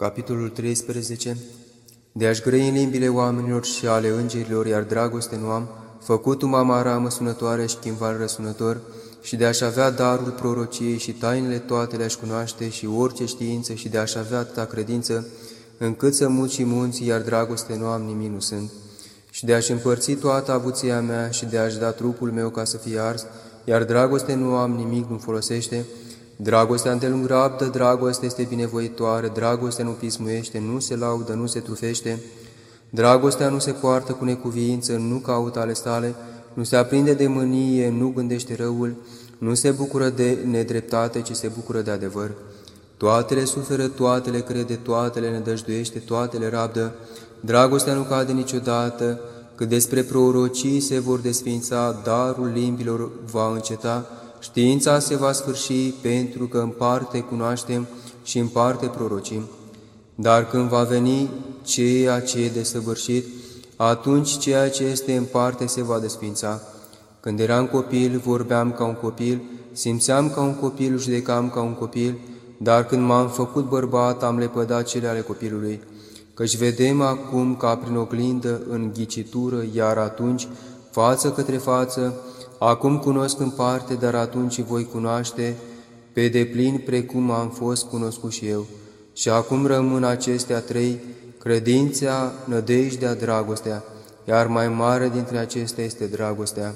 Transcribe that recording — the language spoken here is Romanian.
Capitolul 13 De a-și grăi în limbile oamenilor și ale îngerilor, iar dragoste nu am, făcut mama ramă sunătoare și chimval răsunător, și de a-și avea darul prorociei și tainele toate le-aș cunoaște și orice știință și de a-și avea atâta credință, încât să mut și munții, iar dragoste nu am, nimic nu sunt. Și de a-și împărți toată avuția mea și de a-și da trupul meu ca să fie ars, iar dragoste nu am, nimic nu folosește, Dragostea îndelung rabdă, dragostea este binevoitoare, dragostea nu pismuiește, nu se laudă, nu se trufește, dragostea nu se poartă cu necuviință, nu caută ale sale, nu se aprinde de mânie, nu gândește răul, nu se bucură de nedreptate, ci se bucură de adevăr. Toate le suferă, toate le crede, toate le nădăjduiește, toate le rabdă. Dragostea nu cade niciodată, că despre prorocii se vor desfința, darul limbilor va înceta, Știința se va sfârși pentru că în parte cunoaștem și în parte prorocim. Dar când va veni ceea ce e desăvârșit, atunci ceea ce este în parte se va desfința. Când eram copil, vorbeam ca un copil, simțeam ca un copil, judecam ca un copil, dar când m-am făcut bărbat, am lepădat cele ale copilului. Căci vedem acum ca prin oglindă în ghicitură, iar atunci, față către față, Acum cunosc în parte, dar atunci voi cunoaște pe deplin precum am fost cunoscut și eu. Și acum rămân acestea trei, credința, nădejdea, dragostea, iar mai mare dintre acestea este dragostea.